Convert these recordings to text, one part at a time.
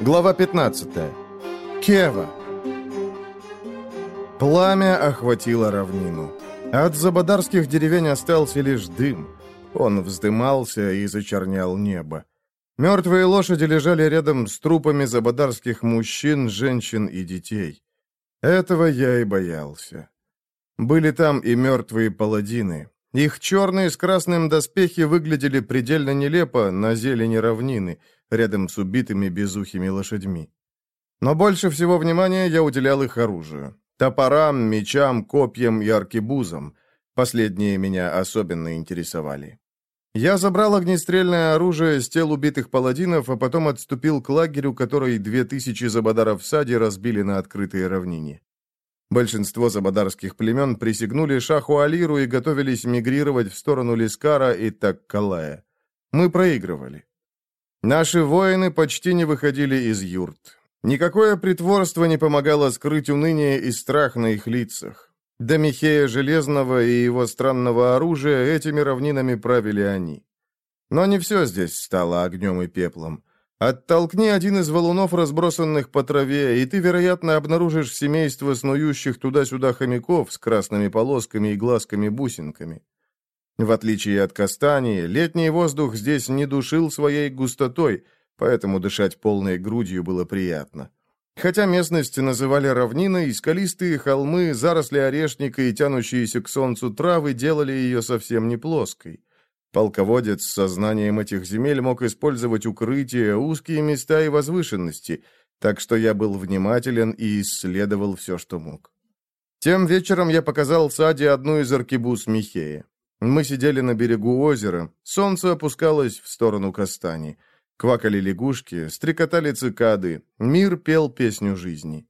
Глава 15. Кева. Пламя охватило равнину. От забадарских деревень остался лишь дым. Он вздымался и зачернял небо. Мертвые лошади лежали рядом с трупами забадарских мужчин, женщин и детей. Этого я и боялся. Были там и мертвые паладины. Их черные с красным доспехи выглядели предельно нелепо на зелени равнины, рядом с убитыми безухими лошадьми. Но больше всего внимания я уделял их оружию. Топорам, мечам, копьям и аркебузам. Последние меня особенно интересовали. Я забрал огнестрельное оружие с тел убитых паладинов, а потом отступил к лагерю, который две тысячи забадаров в саде разбили на открытой равнине. Большинство забадарских племен присягнули шаху Алиру и готовились мигрировать в сторону Лискара и Таккалая. Мы проигрывали. Наши воины почти не выходили из юрт. Никакое притворство не помогало скрыть уныние и страх на их лицах. До Михея Железного и его странного оружия этими равнинами правили они. Но не все здесь стало огнем и пеплом. Оттолкни один из валунов, разбросанных по траве, и ты, вероятно, обнаружишь семейство снующих туда-сюда хомяков с красными полосками и глазками-бусинками. В отличие от Кастани, летний воздух здесь не душил своей густотой, поэтому дышать полной грудью было приятно. Хотя местность называли равниной, скалистые холмы, заросли орешника и тянущиеся к солнцу травы делали ее совсем не плоской. Полководец с сознанием этих земель мог использовать укрытия, узкие места и возвышенности, так что я был внимателен и исследовал все, что мог. Тем вечером я показал Саде одну из аркебуз Михея. Мы сидели на берегу озера, солнце опускалось в сторону Кастани. Квакали лягушки, стрекотали цикады, мир пел песню жизни.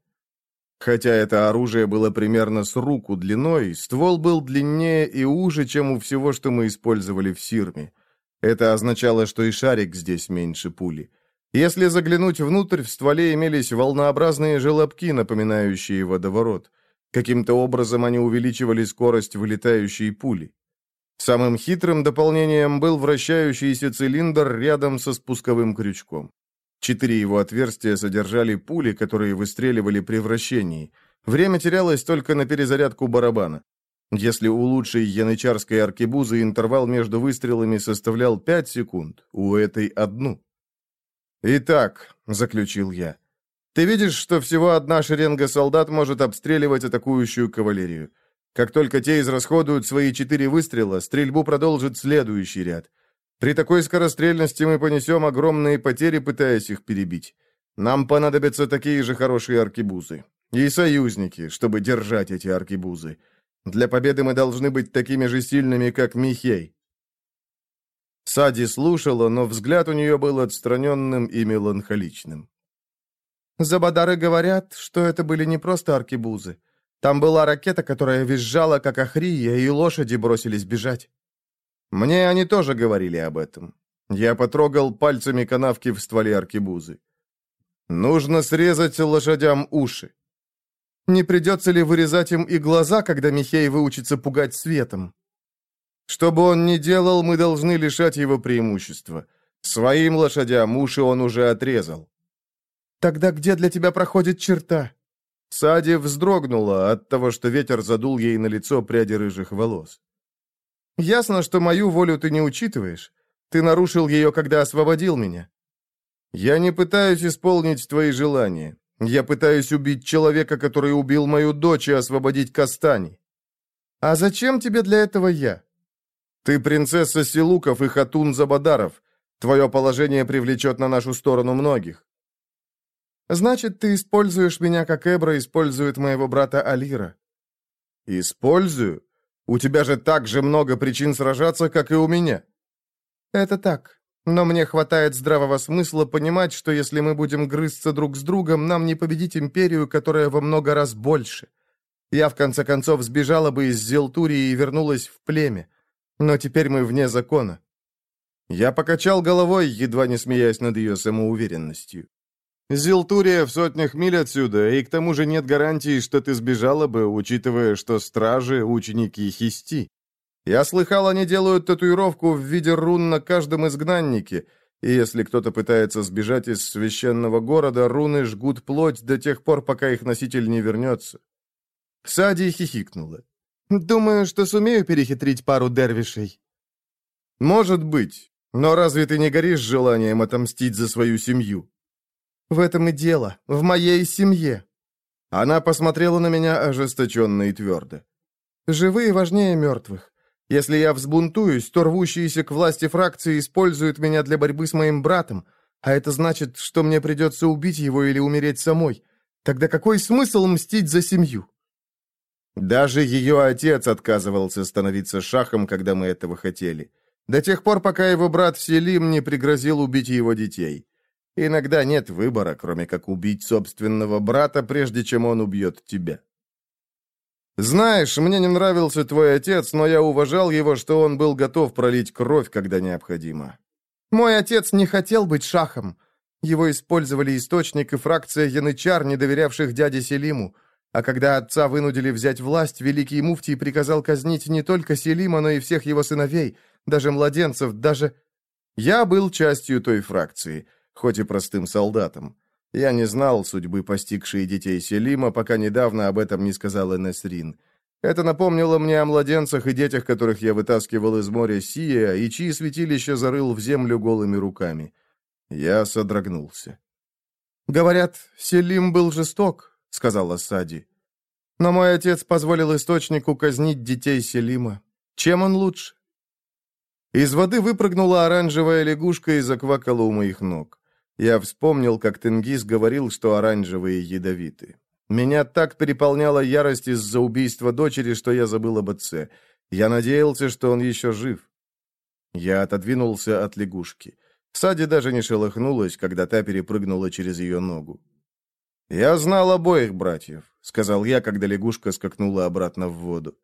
Хотя это оружие было примерно с руку длиной, ствол был длиннее и уже, чем у всего, что мы использовали в Сирме. Это означало, что и шарик здесь меньше пули. Если заглянуть внутрь, в стволе имелись волнообразные желобки, напоминающие водоворот. Каким-то образом они увеличивали скорость вылетающей пули. Самым хитрым дополнением был вращающийся цилиндр рядом со спусковым крючком. Четыре его отверстия содержали пули, которые выстреливали при вращении. Время терялось только на перезарядку барабана. Если у лучшей янычарской аркебузы интервал между выстрелами составлял 5 секунд, у этой одну. «Итак», — заключил я, — «ты видишь, что всего одна шеренга солдат может обстреливать атакующую кавалерию. Как только те израсходуют свои четыре выстрела, стрельбу продолжит следующий ряд. При такой скорострельности мы понесем огромные потери, пытаясь их перебить. Нам понадобятся такие же хорошие аркебузы. И союзники, чтобы держать эти аркебузы. Для победы мы должны быть такими же сильными, как Михей. Сади слушала, но взгляд у нее был отстраненным и меланхоличным. «Забадары говорят, что это были не просто аркебузы. Там была ракета, которая визжала, как охрия, и лошади бросились бежать. Мне они тоже говорили об этом. Я потрогал пальцами канавки в стволе аркебузы. Нужно срезать лошадям уши. Не придется ли вырезать им и глаза, когда Михей выучится пугать светом? Что бы он ни делал, мы должны лишать его преимущества. Своим лошадям уши он уже отрезал. Тогда где для тебя проходит черта? Сади вздрогнула от того, что ветер задул ей на лицо пряди рыжих волос. «Ясно, что мою волю ты не учитываешь. Ты нарушил ее, когда освободил меня. Я не пытаюсь исполнить твои желания. Я пытаюсь убить человека, который убил мою дочь, и освободить Кастани. А зачем тебе для этого я? Ты принцесса Силуков и Хатун Забадаров. Твое положение привлечет на нашу сторону многих. Значит, ты используешь меня, как Эбра использует моего брата Алира. Использую? У тебя же так же много причин сражаться, как и у меня. Это так. Но мне хватает здравого смысла понимать, что если мы будем грызться друг с другом, нам не победить империю, которая во много раз больше. Я, в конце концов, сбежала бы из Зелтурии и вернулась в племя. Но теперь мы вне закона. Я покачал головой, едва не смеясь над ее самоуверенностью. Зилтурия в сотнях миль отсюда, и к тому же нет гарантии, что ты сбежала бы, учитывая, что стражи — ученики Хисти. Я слыхал, они делают татуировку в виде рун на каждом изгнаннике, И если кто-то пытается сбежать из священного города, руны жгут плоть до тех пор, пока их носитель не вернется. Сади хихикнула. «Думаю, что сумею перехитрить пару дервишей». «Может быть. Но разве ты не горишь желанием отомстить за свою семью?» «В этом и дело. В моей семье». Она посмотрела на меня ожесточенно и твердо. «Живые важнее мертвых. Если я взбунтуюсь, то рвущиеся к власти фракции используют меня для борьбы с моим братом, а это значит, что мне придется убить его или умереть самой. Тогда какой смысл мстить за семью?» Даже ее отец отказывался становиться шахом, когда мы этого хотели. До тех пор, пока его брат Селим не пригрозил убить его детей. Иногда нет выбора, кроме как убить собственного брата, прежде чем он убьет тебя. Знаешь, мне не нравился твой отец, но я уважал его, что он был готов пролить кровь, когда необходимо. Мой отец не хотел быть шахом. Его использовали источник и фракция янычар, не доверявших дяде Селиму. А когда отца вынудили взять власть, великий муфтий приказал казнить не только Селима, но и всех его сыновей, даже младенцев, даже... Я был частью той фракции, хоть и простым солдатом. Я не знал судьбы постигшей детей Селима, пока недавно об этом не сказала Несрин. Это напомнило мне о младенцах и детях, которых я вытаскивал из моря Сия, и чьи святилища зарыл в землю голыми руками. Я содрогнулся. «Говорят, Селим был жесток», — сказала Сади. «Но мой отец позволил источнику казнить детей Селима. Чем он лучше?» Из воды выпрыгнула оранжевая лягушка и заквакала у моих ног. Я вспомнил, как Тенгиз говорил, что оранжевые ядовиты. Меня так переполняла ярость из-за убийства дочери, что я забыл об отце. Я надеялся, что он еще жив. Я отодвинулся от лягушки. Сади даже не шелохнулась, когда та перепрыгнула через ее ногу. «Я знал обоих братьев», — сказал я, когда лягушка скакнула обратно в воду.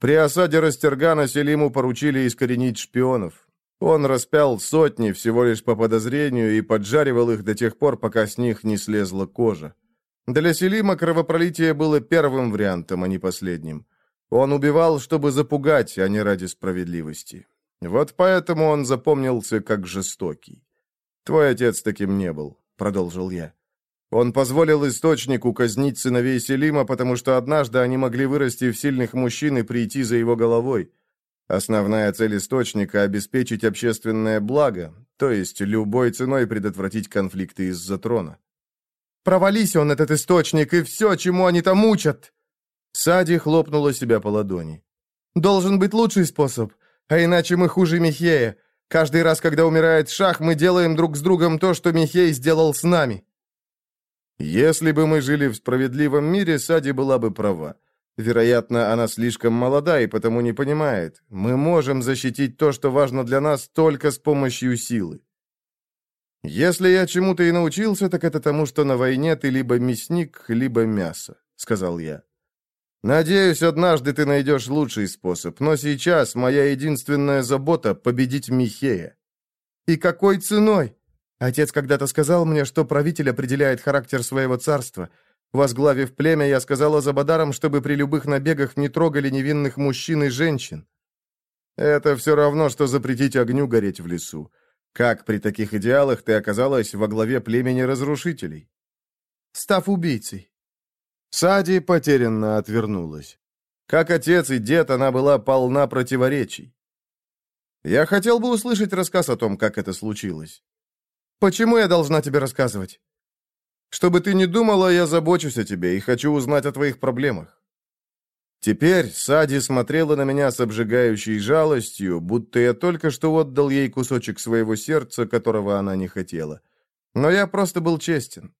При осаде Растергана Селиму поручили искоренить шпионов. Он распял сотни всего лишь по подозрению и поджаривал их до тех пор, пока с них не слезла кожа. Для Селима кровопролитие было первым вариантом, а не последним. Он убивал, чтобы запугать, а не ради справедливости. Вот поэтому он запомнился как жестокий. «Твой отец таким не был», — продолжил я. Он позволил источнику казнить сыновей Селима, потому что однажды они могли вырасти в сильных мужчин и прийти за его головой. Основная цель источника – обеспечить общественное благо, то есть любой ценой предотвратить конфликты из-за трона. «Провались он, этот источник, и все, чему они там учат!» Сади хлопнула себя по ладони. «Должен быть лучший способ, а иначе мы хуже Михея. Каждый раз, когда умирает Шах, мы делаем друг с другом то, что Михей сделал с нами». Если бы мы жили в справедливом мире, Сади была бы права. Вероятно, она слишком молода и потому не понимает. Мы можем защитить то, что важно для нас, только с помощью силы. Если я чему-то и научился, так это тому, что на войне ты либо мясник, либо мясо, сказал я. Надеюсь, однажды ты найдешь лучший способ, но сейчас моя единственная забота — победить Михея. И какой ценой? Отец когда-то сказал мне, что правитель определяет характер своего царства. Возглавив племя, я сказала Забадарам, чтобы при любых набегах не трогали невинных мужчин и женщин. Это все равно, что запретить огню гореть в лесу. Как при таких идеалах ты оказалась во главе племени разрушителей? Став убийцей. Сади потерянно отвернулась. Как отец и дед, она была полна противоречий. Я хотел бы услышать рассказ о том, как это случилось. Почему я должна тебе рассказывать? Чтобы ты не думала, я забочусь о тебе и хочу узнать о твоих проблемах. Теперь Сади смотрела на меня с обжигающей жалостью, будто я только что отдал ей кусочек своего сердца, которого она не хотела. Но я просто был честен.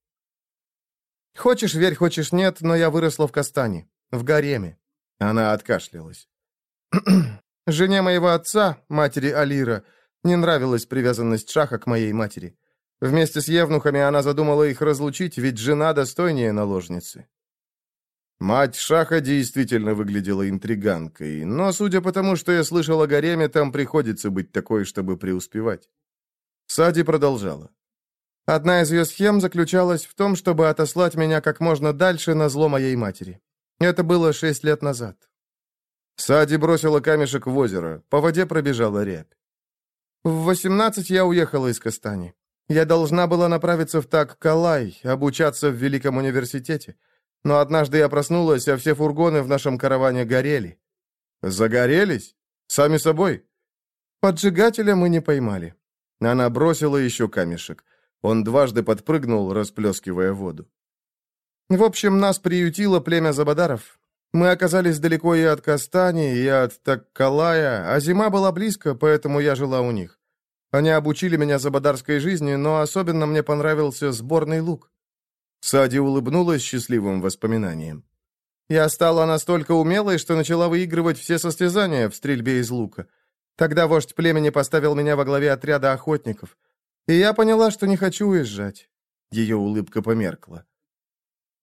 Хочешь верь, хочешь нет, но я выросла в Кастане, в гареме. Она откашлялась. Жене моего отца, матери Алира, не нравилась привязанность Шаха к моей матери. Вместе с евнухами она задумала их разлучить, ведь жена достойнее наложницы. Мать Шаха действительно выглядела интриганкой, но, судя по тому, что я слышал о гареме, там приходится быть такой, чтобы преуспевать. Сади продолжала. Одна из ее схем заключалась в том, чтобы отослать меня как можно дальше на зло моей матери. Это было шесть лет назад. Сади бросила камешек в озеро, по воде пробежала рябь. В восемнадцать я уехала из Кастани. Я должна была направиться в Так-Калай, обучаться в Великом университете. Но однажды я проснулась, а все фургоны в нашем караване горели. Загорелись? Сами собой? Поджигателя мы не поймали. Она бросила еще камешек. Он дважды подпрыгнул, расплескивая воду. В общем, нас приютило племя Забадаров. Мы оказались далеко и от Кастани, и от Таккалая, а зима была близко, поэтому я жила у них. Они обучили меня забадарской жизни, но особенно мне понравился сборный лук. Сади улыбнулась счастливым воспоминанием. Я стала настолько умелой, что начала выигрывать все состязания в стрельбе из лука. Тогда вождь племени поставил меня во главе отряда охотников. И я поняла, что не хочу уезжать. Ее улыбка померкла.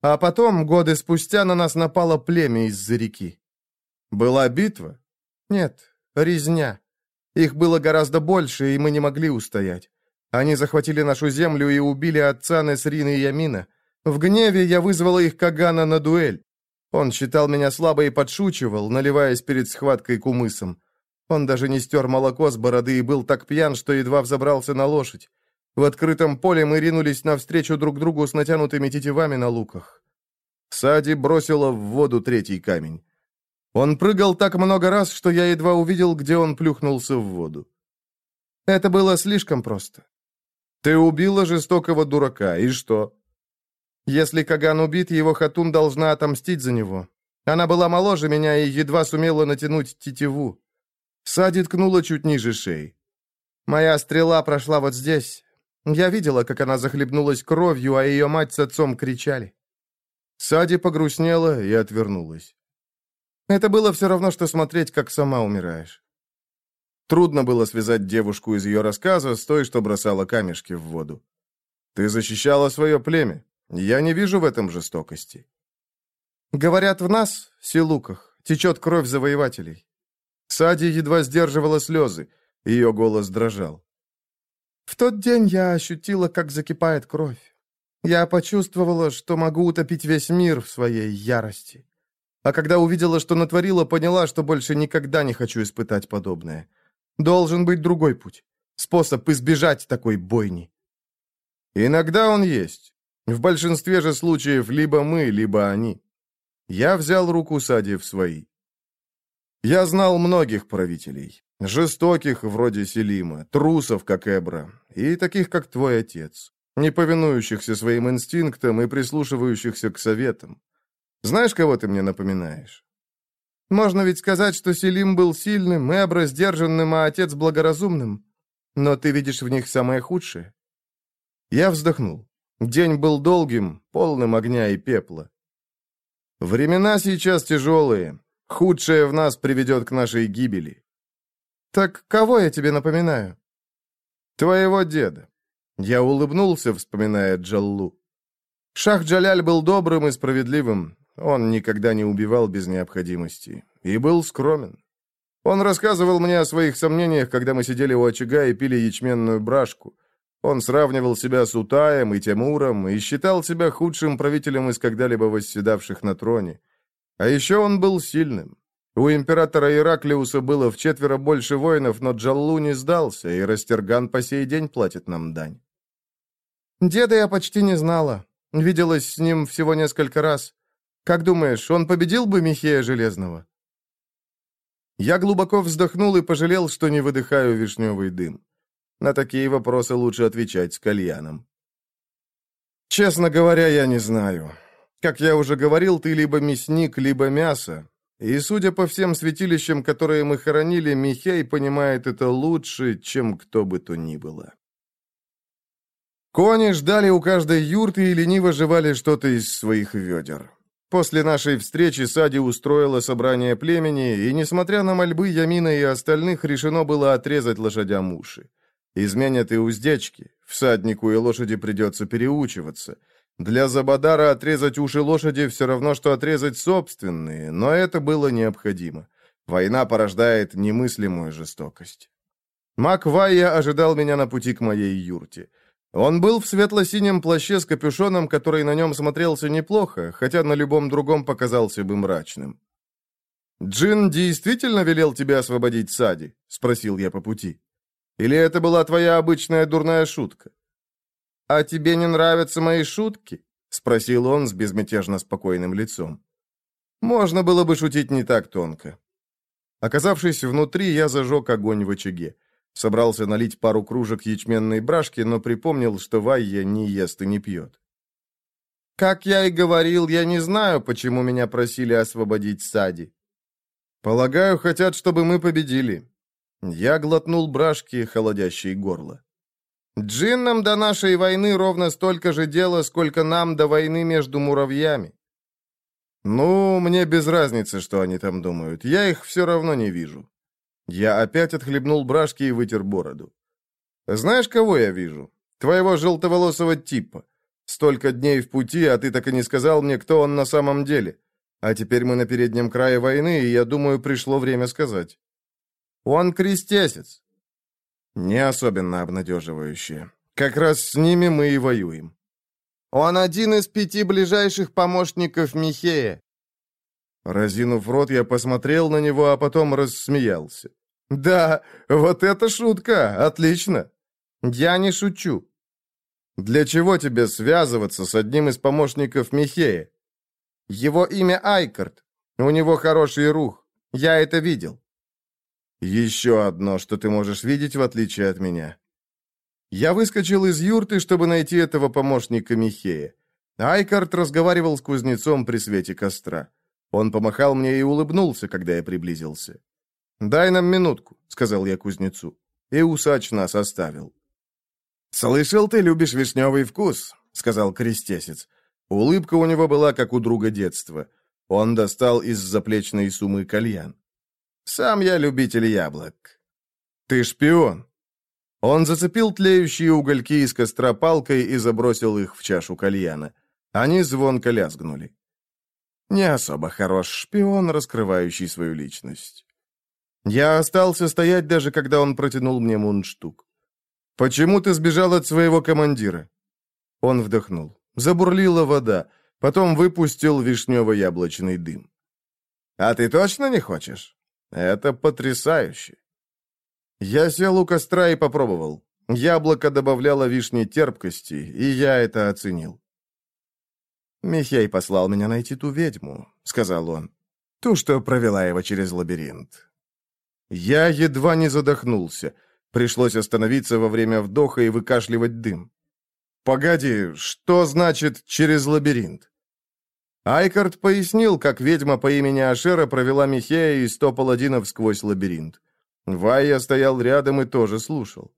А потом, годы спустя, на нас напало племя из-за реки. Была битва? Нет, резня. Их было гораздо больше, и мы не могли устоять. Они захватили нашу землю и убили отца Несрина и Ямина. В гневе я вызвала их Кагана на дуэль. Он считал меня слабой и подшучивал, наливаясь перед схваткой кумысом. Он даже не стер молоко с бороды и был так пьян, что едва взобрался на лошадь. В открытом поле мы ринулись навстречу друг другу с натянутыми тетивами на луках. Сади бросила в воду третий камень. Он прыгал так много раз, что я едва увидел, где он плюхнулся в воду. Это было слишком просто. Ты убила жестокого дурака, и что? Если Каган убит, его Хатун должна отомстить за него. Она была моложе меня и едва сумела натянуть тетиву. Сади ткнула чуть ниже шеи. Моя стрела прошла вот здесь, я видела, как она захлебнулась кровью, а ее мать с отцом кричали. Сади погрустнела и отвернулась. Это было все равно, что смотреть, как сама умираешь. Трудно было связать девушку из ее рассказа с той, что бросала камешки в воду. Ты защищала свое племя. Я не вижу в этом жестокости. Говорят, в нас, силуках, течет кровь завоевателей. Сади едва сдерживала слезы, ее голос дрожал. В тот день я ощутила, как закипает кровь. Я почувствовала, что могу утопить весь мир в своей ярости. А когда увидела, что натворила, поняла, что больше никогда не хочу испытать подобное. Должен быть другой путь. Способ избежать такой бойни. Иногда он есть. В большинстве же случаев либо мы, либо они. Я взял руку Сади в свои. Я знал многих правителей. Жестоких, вроде Селима, трусов, как Эбра, и таких, как твой отец, не повинующихся своим инстинктам и прислушивающихся к советам. Знаешь, кого ты мне напоминаешь? Можно ведь сказать, что Селим был сильным, Эбра сдержанным, а отец благоразумным. Но ты видишь в них самое худшее. Я вздохнул. День был долгим, полным огня и пепла. Времена сейчас тяжелые. Худшее в нас приведет к нашей гибели. «Так кого я тебе напоминаю?» «Твоего деда». Я улыбнулся, вспоминая Джаллу. Шах Джаляль был добрым и справедливым. Он никогда не убивал без необходимости. И был скромен. Он рассказывал мне о своих сомнениях, когда мы сидели у очага и пили ячменную брашку. Он сравнивал себя с Утаем и Тимуром и считал себя худшим правителем из когда-либо восседавших на троне. А еще он был сильным. У императора Ираклиуса было в четверо больше воинов, но Джаллу не сдался, и Растерган по сей день платит нам дань. Деда я почти не знала. Виделась с ним всего несколько раз. Как думаешь, он победил бы Михея Железного? Я глубоко вздохнул и пожалел, что не выдыхаю вишневый дым. На такие вопросы лучше отвечать с кальяном. Честно говоря, я не знаю. Как я уже говорил, ты либо мясник, либо мясо, и, судя по всем святилищам, которые мы хоронили, Михей понимает это лучше, чем кто бы то ни было. Кони ждали у каждой юрты и лениво жевали что-то из своих ведер. После нашей встречи Сади устроила собрание племени, и, несмотря на мольбы Ямина и остальных, решено было отрезать лошадям уши. Изменят и уздечки, всаднику и лошади придется переучиваться — для Забадара отрезать уши лошади все равно, что отрезать собственные, но это было необходимо. Война порождает немыслимую жестокость. Мак Вайя ожидал меня на пути к моей юрте. Он был в светло-синем плаще с капюшоном, который на нем смотрелся неплохо, хотя на любом другом показался бы мрачным. «Джин действительно велел тебя освободить Сади?» — спросил я по пути. Или это была твоя обычная дурная шутка?» «А тебе не нравятся мои шутки?» — спросил он с безмятежно спокойным лицом. Можно было бы шутить не так тонко. Оказавшись внутри, я зажег огонь в очаге. Собрался налить пару кружек ячменной брашки, но припомнил, что Вайя не ест и не пьет. «Как я и говорил, я не знаю, почему меня просили освободить Сади». «Полагаю, хотят, чтобы мы победили». Я глотнул брашки, холодящие горло. «Джиннам до нашей войны ровно столько же дела, сколько нам до войны между муравьями». «Ну, мне без разницы, что они там думают. Я их все равно не вижу. Я опять отхлебнул брашки и вытер бороду. «Знаешь, кого я вижу? Твоего желтоволосого типа. Столько дней в пути, а ты так и не сказал мне, кто он на самом деле. А теперь мы на переднем крае войны, и я думаю, пришло время сказать». «Он крестесец». Не особенно обнадеживающее. Как раз с ними мы и воюем. «Он один из пяти ближайших помощников Михея. Разинув рот, я посмотрел на него, а потом рассмеялся. «Да, вот это шутка! Отлично!» «Я не шучу!» «Для чего тебе связываться с одним из помощников Михея?» «Его имя Айкард. У него хороший рух. Я это видел». «Еще одно, что ты можешь видеть, в отличие от меня». Я выскочил из юрты, чтобы найти этого помощника Михея. Айкард разговаривал с кузнецом при свете костра. Он помахал мне и улыбнулся, когда я приблизился. «Дай нам минутку», — сказал я кузнецу. И усач нас оставил. «Слышал, ты любишь вишневый вкус», — сказал крестесец. Улыбка у него была, как у друга детства. Он достал из заплечной суммы кальян. «Сам я любитель яблок». «Ты шпион». Он зацепил тлеющие угольки из костра палкой и забросил их в чашу кальяна. Они звонко лязгнули. Не особо хорош шпион, раскрывающий свою личность. Я остался стоять, даже когда он протянул мне мундштук. «Почему ты сбежал от своего командира?» Он вдохнул. Забурлила вода, потом выпустил вишнево-яблочный дым. «А ты точно не хочешь? Это потрясающе!» Я сел у костра и попробовал. Яблоко добавляло вишне терпкости, и я это оценил. «Михей послал меня найти ту ведьму», — сказал он. «Ту, что провела его через лабиринт». Я едва не задохнулся. Пришлось остановиться во время вдоха и выкашливать дым. «Погоди, что значит «через лабиринт»?» Айкард пояснил, как ведьма по имени Ашера провела Михея и сто паладинов сквозь лабиринт. Вайя стоял рядом и тоже слушал.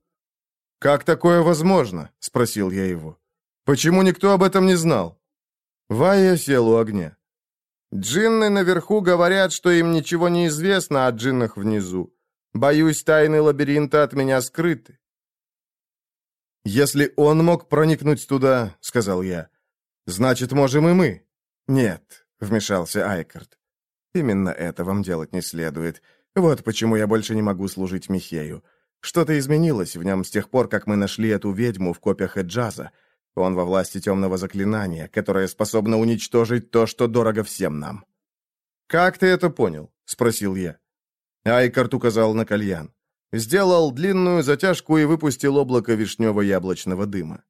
«Как такое возможно?» — спросил я его. «Почему никто об этом не знал?» Вая сел у огня. «Джинны наверху говорят, что им ничего не известно о джиннах внизу. Боюсь, тайны лабиринта от меня скрыты». «Если он мог проникнуть туда, — сказал я, — значит, можем и мы». «Нет», — вмешался Айкард. «Именно это вам делать не следует. Вот почему я больше не могу служить Михею. Что-то изменилось в нем с тех пор, как мы нашли эту ведьму в копьях Эджаза. Он во власти темного заклинания, которое способно уничтожить то, что дорого всем нам». «Как ты это понял?» — спросил я. Айкарт указал на кальян. Сделал длинную затяжку и выпустил облако вишнево-яблочного дыма.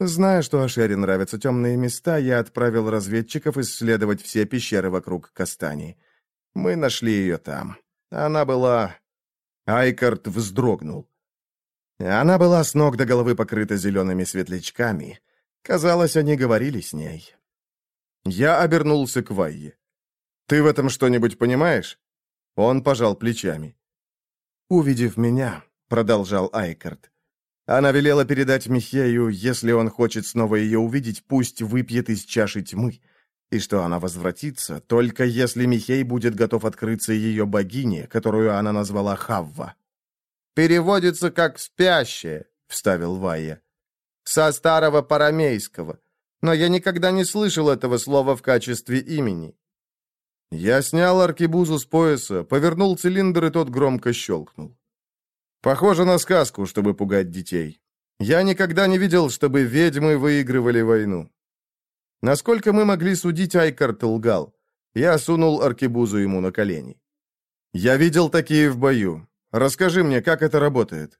Зная, что Ашере нравятся темные места, я отправил разведчиков исследовать все пещеры вокруг Кастани. Мы нашли ее там. Она была... Айкарт вздрогнул. Она была с ног до головы покрыта зелеными светлячками. Казалось, они говорили с ней. Я обернулся к Вайе. «Ты в этом что-нибудь понимаешь?» Он пожал плечами. «Увидев меня», — продолжал Айкард, «она велела передать Михею, если он хочет снова ее увидеть, пусть выпьет из чаши тьмы, и что она возвратится, только если Михей будет готов открыться ее богине, которую она назвала Хавва». «Переводится как «спящая», — вставил Вайя. «Со старого парамейского. Но я никогда не слышал этого слова в качестве имени». Я снял аркебузу с пояса, повернул цилиндр, и тот громко щелкнул. Похоже на сказку, чтобы пугать детей. Я никогда не видел, чтобы ведьмы выигрывали войну. Насколько мы могли судить, Айкарт лгал. Я сунул аркебузу ему на колени. Я видел такие в бою. Расскажи мне, как это работает».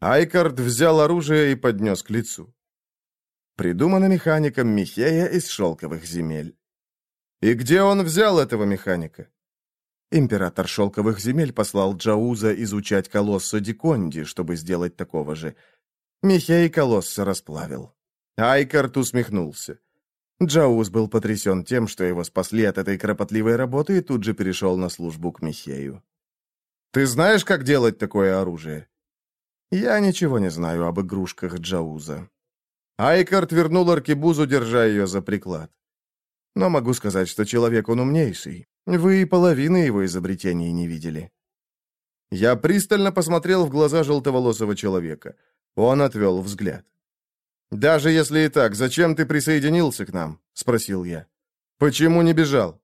Айкард взял оружие и поднес к лицу. Придумано механиком Михея из шелковых земель. И где он взял этого механика? Император шелковых земель послал Джауза изучать колосса Диконди, чтобы сделать такого же. Михей колосса расплавил. Айкарт усмехнулся. Джауз был потрясен тем, что его спасли от этой кропотливой работы и тут же перешел на службу к Михею. «Ты знаешь, как делать такое оружие?» «Я ничего не знаю об игрушках Джауза». Айкарт вернул аркебузу, держа ее за приклад. «Но могу сказать, что человек он умнейший. Вы и половины его изобретений не видели». Я пристально посмотрел в глаза желтоволосого человека. Он отвел взгляд. «Даже если и так, зачем ты присоединился к нам?» — спросил я. «Почему не бежал?»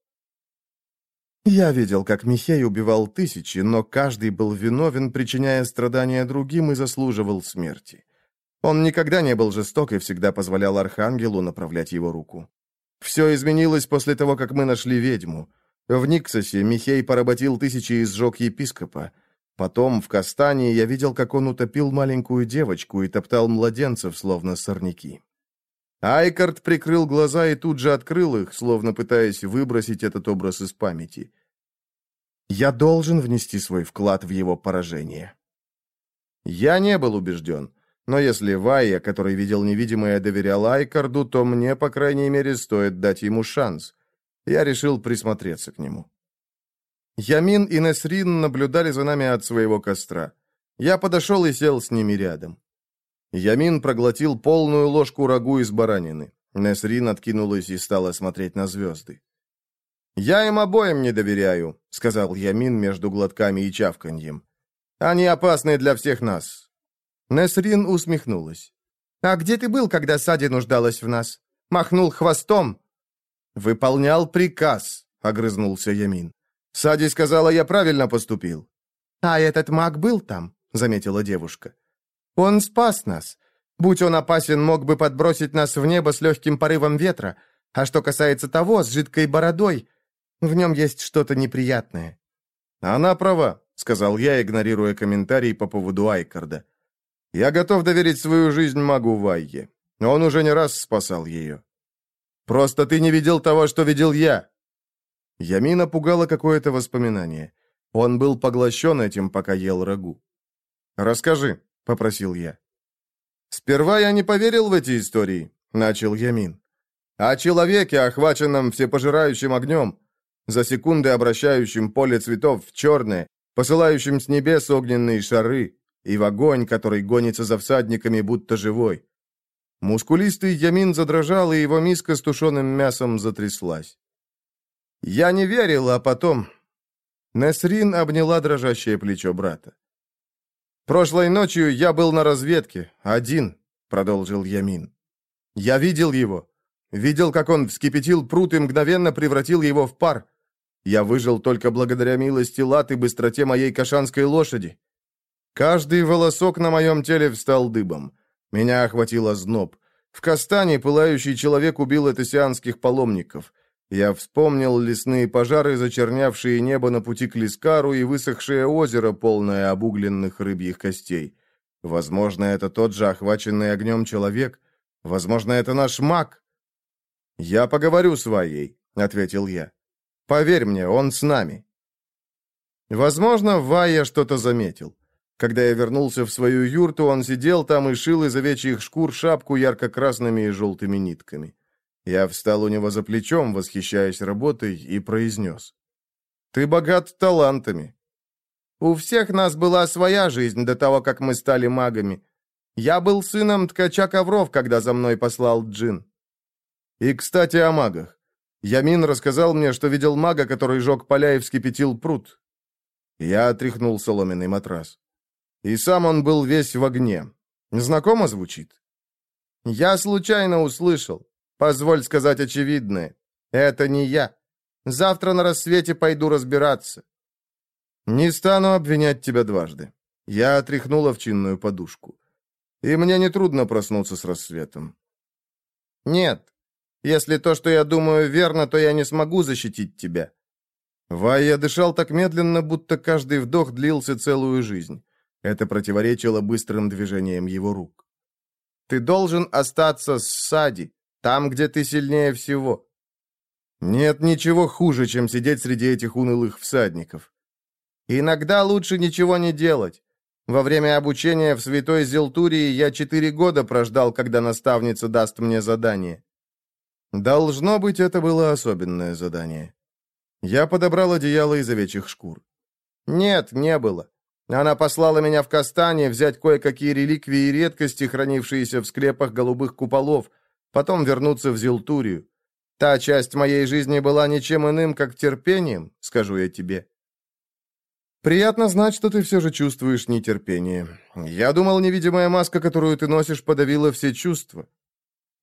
Я видел, как Михей убивал тысячи, но каждый был виновен, причиняя страдания другим и заслуживал смерти. Он никогда не был жесток и всегда позволял Архангелу направлять его руку. Все изменилось после того, как мы нашли ведьму. В Никсосе Михей поработил тысячи и сжег епископа. Потом в Кастане я видел, как он утопил маленькую девочку и топтал младенцев, словно сорняки. Айкард прикрыл глаза и тут же открыл их, словно пытаясь выбросить этот образ из памяти. Я должен внести свой вклад в его поражение. Я не был убежден, но если Вайя, который видел невидимое, доверял Айкарду, то мне, по крайней мере, стоит дать ему шанс. Я решил присмотреться к нему. Ямин и Несрин наблюдали за нами от своего костра. Я подошел и сел с ними рядом. Ямин проглотил полную ложку рагу из баранины. Несрин откинулась и стала смотреть на звезды. «Я им обоим не доверяю», — сказал Ямин между глотками и чавканьем. «Они опасны для всех нас». Несрин усмехнулась. «А где ты был, когда Сади нуждалась в нас? Махнул хвостом, «Выполнял приказ», — огрызнулся Ямин. «Сади сказала, я правильно поступил». «А этот маг был там», — заметила девушка. «Он спас нас. Будь он опасен, мог бы подбросить нас в небо с легким порывом ветра. А что касается того, с жидкой бородой, в нем есть что-то неприятное». «Она права», — сказал я, игнорируя комментарий по поводу Айкарда. «Я готов доверить свою жизнь магу Вайе. Он уже не раз спасал ее». Просто ты не видел того, что видел я!» Ямина пугало какое-то воспоминание. Он был поглощен этим, пока ел рагу. «Расскажи», — попросил я. «Сперва я не поверил в эти истории», — начал Ямин. «О человеке, охваченном всепожирающим огнем, за секунды обращающим поле цветов в черное, посылающим с небес огненные шары, и в огонь, который гонится за всадниками, будто живой. Мускулистый Ямин задрожал, и его миска с тушеным мясом затряслась. «Я не верил, а потом...» Несрин обняла дрожащее плечо брата. «Прошлой ночью я был на разведке, один», — продолжил Ямин. «Я видел его. Видел, как он вскипятил пруд и мгновенно превратил его в пар. Я выжил только благодаря милости лад и быстроте моей кашанской лошади. Каждый волосок на моем теле встал дыбом. Меня охватило зноб. В Кастане пылающий человек убил этосианских паломников. Я вспомнил лесные пожары, зачернявшие небо на пути к Лискару и высохшее озеро, полное обугленных рыбьих костей. Возможно, это тот же охваченный огнем человек. Возможно, это наш маг. «Я поговорю с Вайей», — ответил я. «Поверь мне, он с нами». Возможно, Вайя что-то заметил. Когда я вернулся в свою юрту, он сидел там и шил из овечьих шкур шапку ярко-красными и желтыми нитками. Я встал у него за плечом, восхищаясь работой, и произнес. «Ты богат талантами. У всех нас была своя жизнь до того, как мы стали магами. Я был сыном ткача ковров, когда за мной послал Джин. И, кстати, о магах. Ямин рассказал мне, что видел мага, который жег поля и вскипятил пруд. Я отряхнул соломенный матрас. И сам он был весь в огне. Знакомо звучит? Я случайно услышал. Позволь сказать очевидное. Это не я. Завтра на рассвете пойду разбираться. Не стану обвинять тебя дважды. Я отряхнул овчинную подушку. И мне нетрудно проснуться с рассветом. Нет. Если то, что я думаю, верно, то я не смогу защитить тебя. Вайя дышал так медленно, будто каждый вдох длился целую жизнь. Это противоречило быстрым движениям его рук. «Ты должен остаться с Сади, там, где ты сильнее всего». «Нет ничего хуже, чем сидеть среди этих унылых всадников». «Иногда лучше ничего не делать. Во время обучения в Святой Зелтурии я четыре года прождал, когда наставница даст мне задание». Должно быть, это было особенное задание. Я подобрал одеяло из овечьих шкур. Нет, не было. Она послала меня в Кастане взять кое-какие реликвии и редкости, хранившиеся в склепах голубых куполов, потом вернуться в Зилтурию. Та часть моей жизни была ничем иным, как терпением, скажу я тебе. Приятно знать, что ты все же чувствуешь нетерпение. Я думал, невидимая маска, которую ты носишь, подавила все чувства.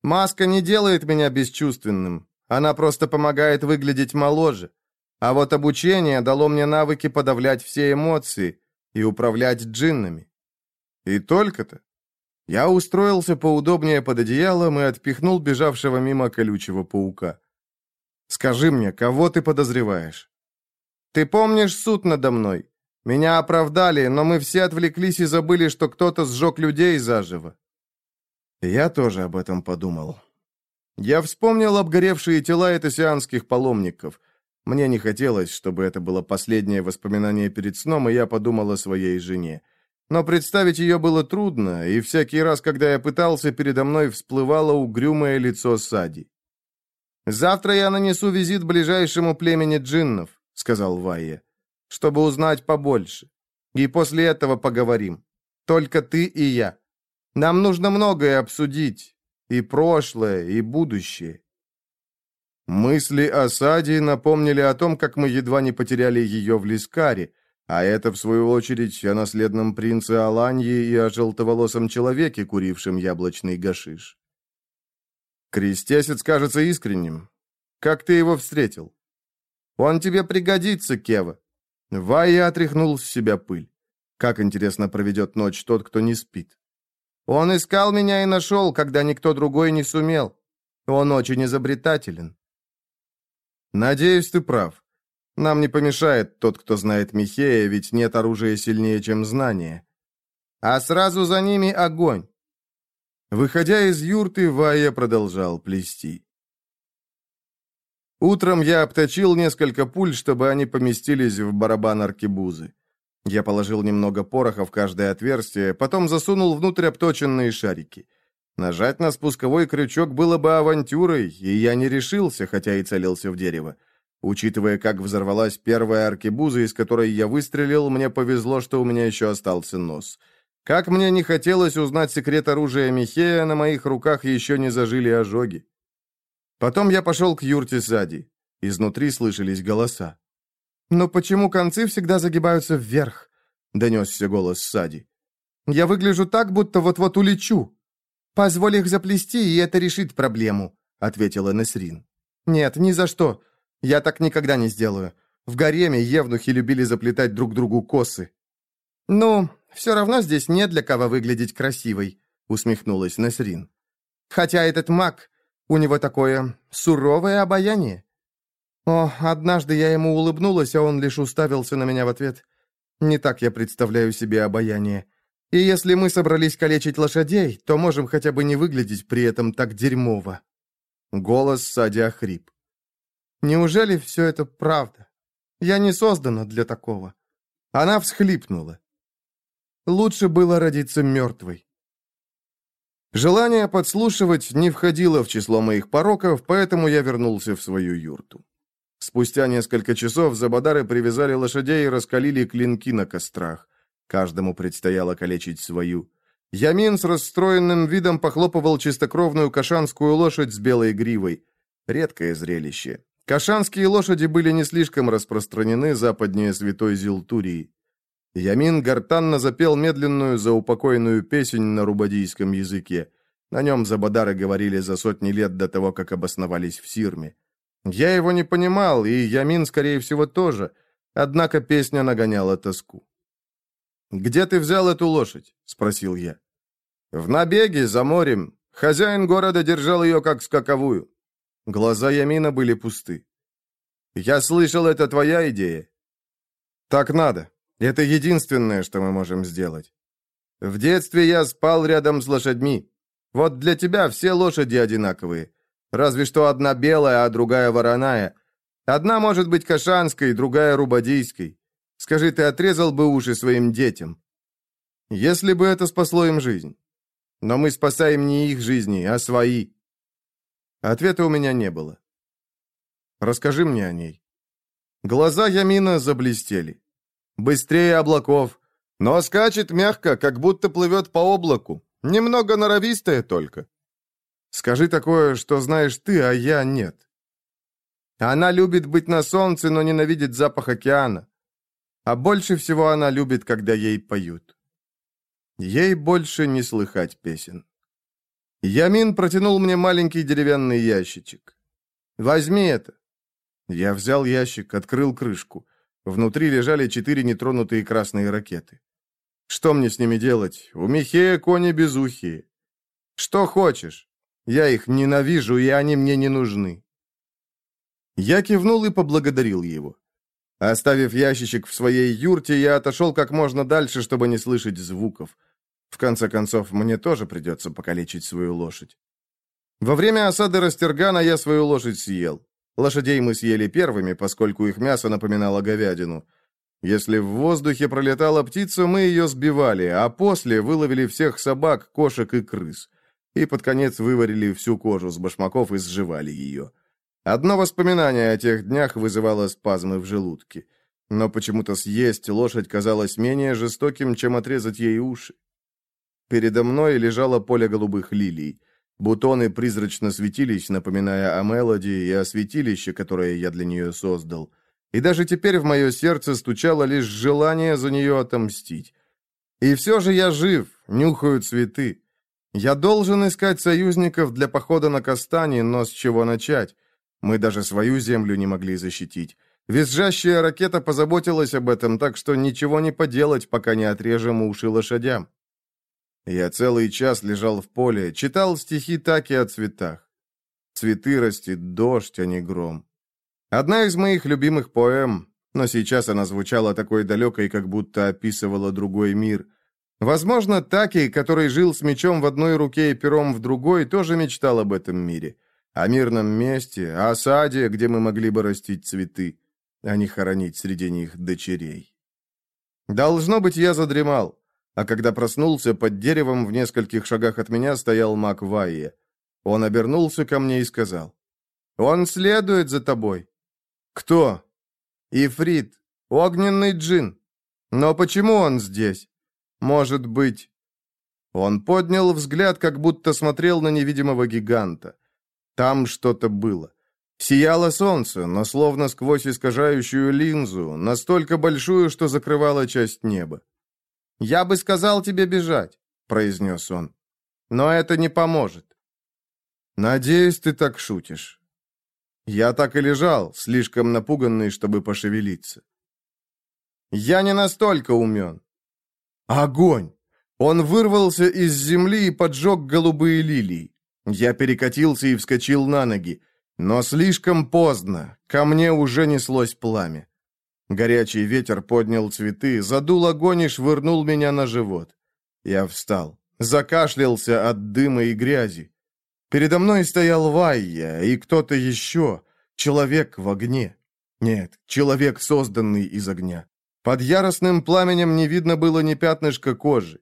Маска не делает меня бесчувственным. Она просто помогает выглядеть моложе. А вот обучение дало мне навыки подавлять все эмоции и управлять джиннами. И только-то. Я устроился поудобнее под одеялом и отпихнул бежавшего мимо колючего паука. «Скажи мне, кого ты подозреваешь?» «Ты помнишь суд надо мной? Меня оправдали, но мы все отвлеклись и забыли, что кто-то сжег людей заживо». Я тоже об этом подумал. Я вспомнил обгоревшие тела этосианских паломников — мне не хотелось, чтобы это было последнее воспоминание перед сном, и я подумал о своей жене. Но представить ее было трудно, и всякий раз, когда я пытался, передо мной всплывало угрюмое лицо Сади. «Завтра я нанесу визит ближайшему племени джиннов», — сказал Вайя, — «чтобы узнать побольше. И после этого поговорим. Только ты и я. Нам нужно многое обсудить. И прошлое, и будущее. Мысли о Саде напомнили о том, как мы едва не потеряли ее в Лискаре, а это, в свою очередь, о наследном принце Аланьи и о желтоволосом человеке, курившем яблочный гашиш. Крестесец кажется искренним. Как ты его встретил? Он тебе пригодится, Кева. Вайя отряхнул с себя пыль. Как интересно проведет ночь тот, кто не спит. Он искал меня и нашел, когда никто другой не сумел. Он очень изобретателен. «Надеюсь, ты прав. Нам не помешает тот, кто знает Михея, ведь нет оружия сильнее, чем знание. А сразу за ними огонь!» Выходя из юрты, Вая продолжал плести. Утром я обточил несколько пуль, чтобы они поместились в барабан аркебузы. Я положил немного пороха в каждое отверстие, потом засунул внутрь обточенные шарики. Нажать на спусковой крючок было бы авантюрой, и я не решился, хотя и целился в дерево. Учитывая, как взорвалась первая аркебуза, из которой я выстрелил, мне повезло, что у меня еще остался нос. Как мне не хотелось узнать секрет оружия Михея, на моих руках еще не зажили ожоги. Потом я пошел к юрте Сади. Изнутри слышались голоса. «Но почему концы всегда загибаются вверх?» — донесся голос Сади. «Я выгляжу так, будто вот-вот улечу». «Позволь их заплести, и это решит проблему», — ответила Несрин. «Нет, ни за что. Я так никогда не сделаю. В гареме евнухи любили заплетать друг другу косы». «Ну, все равно здесь нет для кого выглядеть красивой», — усмехнулась Несрин. «Хотя этот маг, у него такое суровое обаяние». О, однажды я ему улыбнулась, а он лишь уставился на меня в ответ. Не так я представляю себе обаяние. И если мы собрались калечить лошадей, то можем хотя бы не выглядеть при этом так дерьмово». Голос Садя хрип. «Неужели все это правда? Я не создана для такого». Она всхлипнула. «Лучше было родиться мертвой». Желание подслушивать не входило в число моих пороков, поэтому я вернулся в свою юрту. Спустя несколько часов забадары привязали лошадей и раскалили клинки на кострах. Каждому предстояло калечить свою. Ямин с расстроенным видом похлопывал чистокровную кашанскую лошадь с белой гривой. Редкое зрелище. Кашанские лошади были не слишком распространены западнее Святой Зилтурии. Ямин гортанно запел медленную заупокойную песнь на рубадийском языке. На нем забадары говорили за сотни лет до того, как обосновались в Сирме. Я его не понимал, и Ямин, скорее всего, тоже, однако песня нагоняла тоску. «Где ты взял эту лошадь?» — спросил я. «В набеге, за морем. Хозяин города держал ее как скаковую». Глаза Ямина были пусты. «Я слышал, это твоя идея?» «Так надо. Это единственное, что мы можем сделать. В детстве я спал рядом с лошадьми. Вот для тебя все лошади одинаковые. Разве что одна белая, а другая вороная. Одна может быть кашанской, другая рубадийской. Скажи, ты отрезал бы уши своим детям? Если бы это спасло им жизнь. Но мы спасаем не их жизни, а свои. Ответа у меня не было. Расскажи мне о ней. Глаза Ямина заблестели. Быстрее облаков, но скачет мягко, как будто плывет по облаку. Немного норовистая только. Скажи такое, что знаешь ты, а я нет. Она любит быть на солнце, но ненавидит запах океана. А больше всего она любит, когда ей поют. Ей больше не слыхать песен. Ямин протянул мне маленький деревянный ящичек. «Возьми это». Я взял ящик, открыл крышку. Внутри лежали четыре нетронутые красные ракеты. Что мне с ними делать? У Михея кони безухие. Что хочешь? Я их ненавижу, и они мне не нужны. Я кивнул и поблагодарил его. Оставив ящичек в своей юрте, я отошел как можно дальше, чтобы не слышать звуков. В конце концов, мне тоже придется покалечить свою лошадь. Во время осады Растергана я свою лошадь съел. Лошадей мы съели первыми, поскольку их мясо напоминало говядину. Если в воздухе пролетала птица, мы ее сбивали, а после выловили всех собак, кошек и крыс. И под конец выварили всю кожу с башмаков и сживали ее. Одно воспоминание о тех днях вызывало спазмы в желудке. Но почему-то съесть лошадь казалось менее жестоким, чем отрезать ей уши. Передо мной лежало поле голубых лилий. Бутоны призрачно светились, напоминая о Мелоди и о святилище, которое я для нее создал. И даже теперь в мое сердце стучало лишь желание за нее отомстить. И все же я жив, нюхаю цветы. Я должен искать союзников для похода на Кастани, но с чего начать? Мы даже свою землю не могли защитить. Визжащая ракета позаботилась об этом, так что ничего не поделать, пока не отрежем уши лошадям. Я целый час лежал в поле, читал стихи Таки о цветах. Цветы растет дождь, а не гром. Одна из моих любимых поэм, но сейчас она звучала такой далекой, как будто описывала другой мир. Возможно, Таки, который жил с мечом в одной руке и пером в другой, тоже мечтал об этом мире о мирном месте, о саде, где мы могли бы растить цветы, а не хоронить среди них дочерей. Должно быть, я задремал, а когда проснулся, под деревом в нескольких шагах от меня стоял маг Вайе. Он обернулся ко мне и сказал, «Он следует за тобой». «Кто?» «Ифрит, огненный джин. Но почему он здесь? Может быть...» Он поднял взгляд, как будто смотрел на невидимого гиганта. Там что-то было. Сияло солнце, но словно сквозь искажающую линзу, настолько большую, что закрывала часть неба. «Я бы сказал тебе бежать», — произнес он. «Но это не поможет». «Надеюсь, ты так шутишь». Я так и лежал, слишком напуганный, чтобы пошевелиться. «Я не настолько умен». «Огонь!» Он вырвался из земли и поджег голубые лилии. Я перекатился и вскочил на ноги. Но слишком поздно. Ко мне уже неслось пламя. Горячий ветер поднял цветы, задул огонь и швырнул меня на живот. Я встал. Закашлялся от дыма и грязи. Передо мной стоял Вайя и кто-то еще. Человек в огне. Нет, человек, созданный из огня. Под яростным пламенем не видно было ни пятнышка кожи.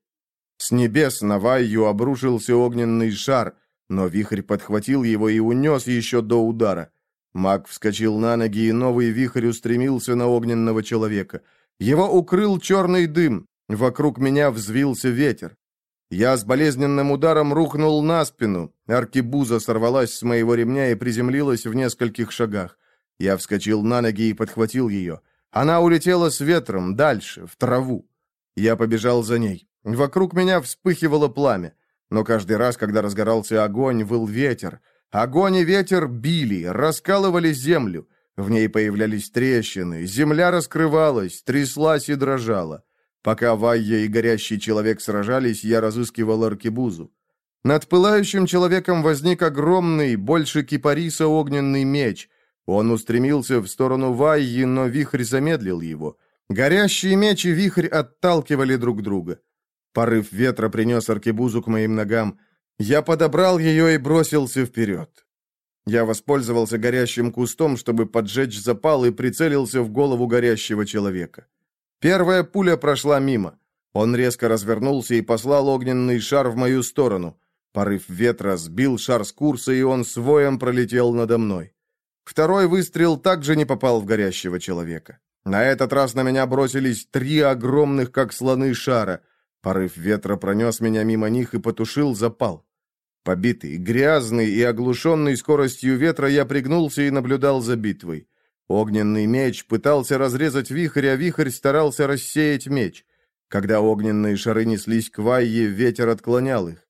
С небес на Вайю обрушился огненный шар, но вихрь подхватил его и унес еще до удара. Маг вскочил на ноги, и новый вихрь устремился на огненного человека. Его укрыл черный дым, вокруг меня взвился ветер. Я с болезненным ударом рухнул на спину. Аркебуза сорвалась с моего ремня и приземлилась в нескольких шагах. Я вскочил на ноги и подхватил ее. Она улетела с ветром, дальше, в траву. Я побежал за ней. Вокруг меня вспыхивало пламя. Но каждый раз, когда разгорался огонь, выл ветер. Огонь и ветер били, раскалывали землю. В ней появлялись трещины, земля раскрывалась, тряслась и дрожала. Пока Вайя и горящий человек сражались, я разыскивал аркебузу. Над пылающим человеком возник огромный, больше кипариса огненный меч. Он устремился в сторону Вайи, но вихрь замедлил его. Горящие меч и вихрь отталкивали друг друга. Порыв ветра принес аркебузу к моим ногам. Я подобрал ее и бросился вперед. Я воспользовался горящим кустом, чтобы поджечь запал, и прицелился в голову горящего человека. Первая пуля прошла мимо. Он резко развернулся и послал огненный шар в мою сторону. Порыв ветра сбил шар с курса, и он с пролетел надо мной. Второй выстрел также не попал в горящего человека. На этот раз на меня бросились три огромных, как слоны, шара. Порыв ветра пронес меня мимо них и потушил запал. Побитый, грязный и оглушенный скоростью ветра, я пригнулся и наблюдал за битвой. Огненный меч пытался разрезать вихрь, а вихрь старался рассеять меч. Когда огненные шары неслись к Вайе, ветер отклонял их.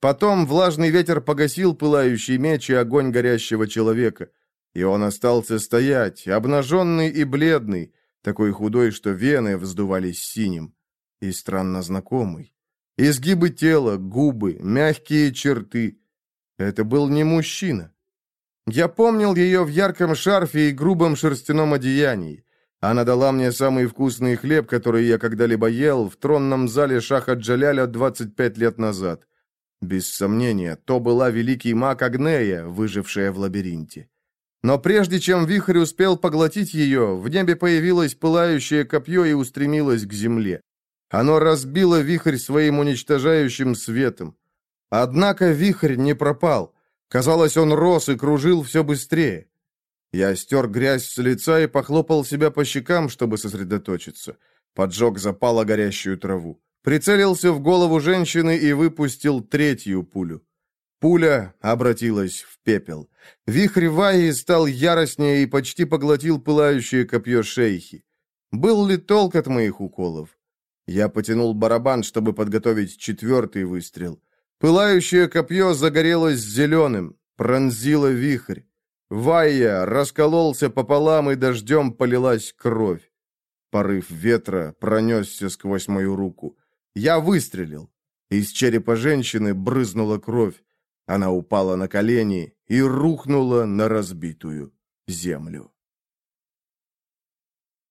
Потом влажный ветер погасил пылающий меч и огонь горящего человека. И он остался стоять, обнаженный и бледный, такой худой, что вены вздувались синим. И странно знакомый. Изгибы тела, губы, мягкие черты. Это был не мужчина. Я помнил ее в ярком шарфе и грубом шерстяном одеянии. Она дала мне самый вкусный хлеб, который я когда-либо ел в тронном зале Шаха Джаляля 25 лет назад. Без сомнения, то была великий маг Агнея, выжившая в лабиринте. Но прежде чем вихрь успел поглотить ее, в небе появилось пылающее копье и устремилось к земле. Оно разбило вихрь своим уничтожающим светом. Однако вихрь не пропал. Казалось, он рос и кружил все быстрее. Я стер грязь с лица и похлопал себя по щекам, чтобы сосредоточиться. Поджег запала горящую траву. Прицелился в голову женщины и выпустил третью пулю. Пуля обратилась в пепел. Вихрь Ваи стал яростнее и почти поглотил пылающее копье шейхи. Был ли толк от моих уколов? Я потянул барабан, чтобы подготовить четвертый выстрел. Пылающее копье загорелось зеленым, пронзило вихрь. Вайя раскололся пополам, и дождем полилась кровь. Порыв ветра пронесся сквозь мою руку. Я выстрелил. Из черепа женщины брызнула кровь. Она упала на колени и рухнула на разбитую землю.